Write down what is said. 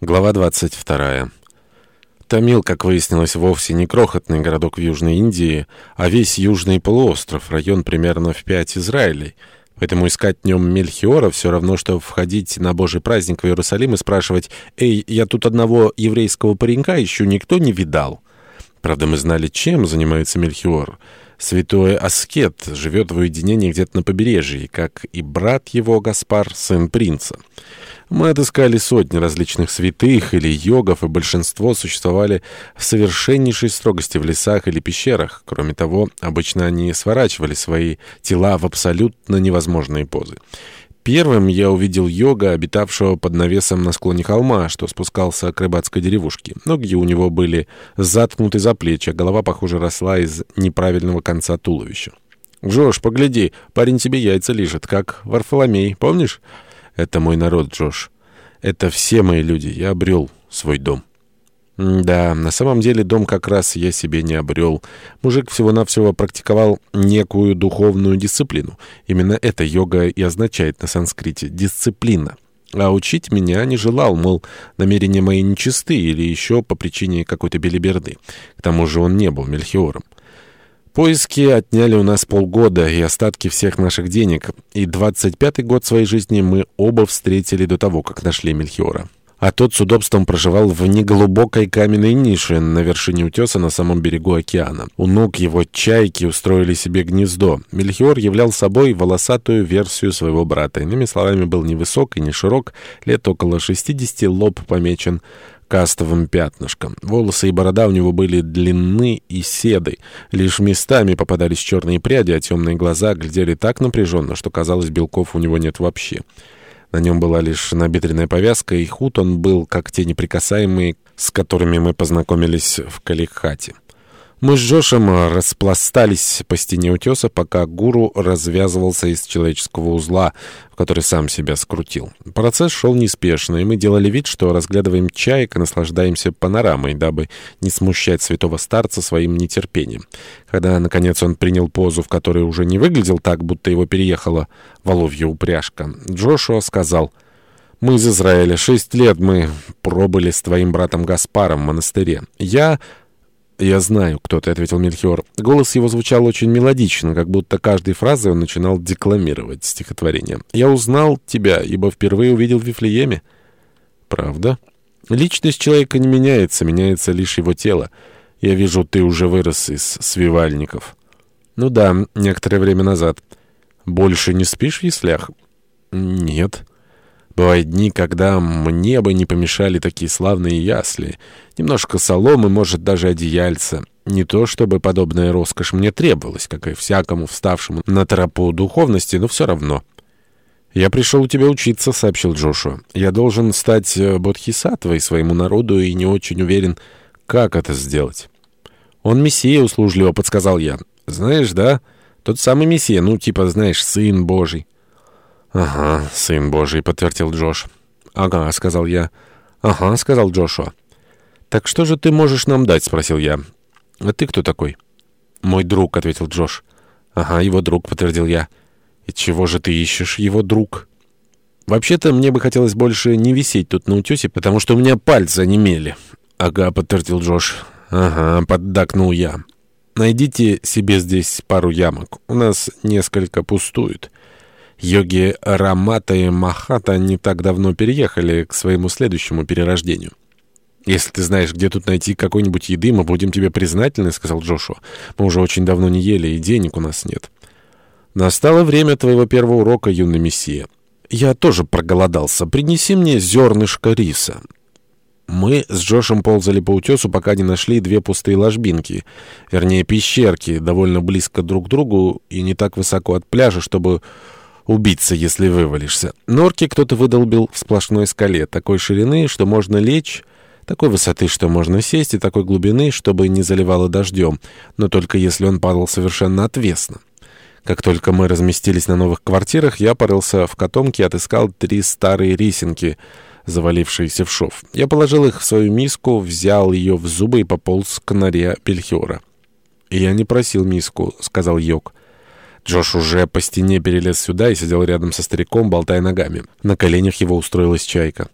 Глава 22. Тамил, как выяснилось, вовсе не крохотный городок в Южной Индии, а весь Южный полуостров, район примерно в пять Израилей. Поэтому искать днем Мельхиора все равно, что входить на Божий праздник в Иерусалим и спрашивать «Эй, я тут одного еврейского паренька еще никто не видал». Правда, мы знали, чем занимается Мельхиор. Святой Аскет живет в уединении где-то на побережье, как и брат его Гаспар, сын принца. Мы отыскали сотни различных святых или йогов, и большинство существовали в совершеннейшей строгости в лесах или пещерах. Кроме того, обычно они сворачивали свои тела в абсолютно невозможные позы. Первым я увидел йога, обитавшего под навесом на склоне холма, что спускался к рыбацкой деревушке. Ноги у него были заткнуты за плечи, а голова, похоже, росла из неправильного конца туловища. «Джош, погляди, парень тебе яйца лежит, как Варфоломей, помнишь?» Это мой народ, Джош. Это все мои люди. Я обрел свой дом. Да, на самом деле дом как раз я себе не обрел. Мужик всего-навсего практиковал некую духовную дисциплину. Именно это йога и означает на санскрите «дисциплина». А учить меня не желал, мол, намерения мои нечисты или еще по причине какой-то белиберды. К тому же он не был Мельхиором. Поиски отняли у нас полгода и остатки всех наших денег, и 25-й год своей жизни мы оба встретили до того, как нашли Мельхиора. А тот с удобством проживал в неглубокой каменной нише на вершине утеса на самом берегу океана. У ног его чайки устроили себе гнездо. Мельхиор являл собой волосатую версию своего брата. Иными словами, был невысок и не широк, лет около 60, лоб помечен кастовым пятнышком. Волосы и борода у него были длинны и седы. Лишь местами попадались черные пряди, а темные глаза глядели так напряженно, что казалось, белков у него нет вообще. На нем была лишь набедренная повязка, и худ он был, как те неприкасаемые, с которыми мы познакомились в Калихате. Мы с Джошем распластались по стене утеса, пока гуру развязывался из человеческого узла, в который сам себя скрутил. Процесс шел неспешно, и мы делали вид, что разглядываем чаек и наслаждаемся панорамой, дабы не смущать святого старца своим нетерпением. Когда, наконец, он принял позу, в которой уже не выглядел так, будто его переехала воловья упряжка, Джошуа сказал... Мы из Израиля. Шесть лет мы пробыли с твоим братом Гаспаром в монастыре. Я «Я знаю, кто ты», — ответил Мельхиор. Голос его звучал очень мелодично, как будто каждой фразой он начинал декламировать стихотворение. «Я узнал тебя, ибо впервые увидел в Вифлееме». «Правда?» «Личность человека не меняется, меняется лишь его тело. Я вижу, ты уже вырос из свивальников». «Ну да, некоторое время назад». «Больше не спишь в яслях?» «Нет». Бывают дни, когда мне бы не помешали такие славные ясли. Немножко соломы, может, даже одеяльца. Не то, чтобы подобная роскошь мне требовалась, как и всякому вставшему на тропу духовности, но все равно. «Я пришел у тебя учиться», — сообщил Джошуа. «Я должен стать э, бодхисаттвой своему народу и не очень уверен, как это сделать». «Он мессия», — услужливо подсказал я. «Знаешь, да? Тот самый мессия, ну, типа, знаешь, сын Божий». «Ага, сын Божий», — подтвердил Джош. «Ага», — сказал я. «Ага», — сказал Джошуа. «Так что же ты можешь нам дать?» — спросил я. «А ты кто такой?» «Мой друг», — ответил Джош. «Ага, его друг», — подтвердил я. «И чего же ты ищешь, его друг?» «Вообще-то мне бы хотелось больше не висеть тут на утесе, потому что у меня пальцы онемели». «Ага», — подтвердил Джош. «Ага», — поддакнул я. «Найдите себе здесь пару ямок. У нас несколько пустует». Йоги Рамата и Махата не так давно переехали к своему следующему перерождению. «Если ты знаешь, где тут найти какой-нибудь еды, мы будем тебе признательны», — сказал Джошуа. «Мы уже очень давно не ели, и денег у нас нет». «Настало время твоего первого урока, юный мессия. Я тоже проголодался. Принеси мне зернышко риса». Мы с Джошем ползали по утесу, пока не нашли две пустые ложбинки, вернее, пещерки, довольно близко друг к другу и не так высоко от пляжа, чтобы убиться, если вывалишься. Норки кто-то выдолбил в сплошной скале, такой ширины, что можно лечь, такой высоты, что можно сесть, и такой глубины, чтобы не заливало дождем, но только если он падал совершенно отвесно. Как только мы разместились на новых квартирах, я порылся в котомке и отыскал три старые рисинки, завалившиеся в шов. Я положил их в свою миску, взял ее в зубы и пополз к норе Пельхиора. «Я не просил миску», — сказал Йог. Джош уже по стене перелез сюда и сидел рядом со стариком, болтая ногами. На коленях его устроилась чайка.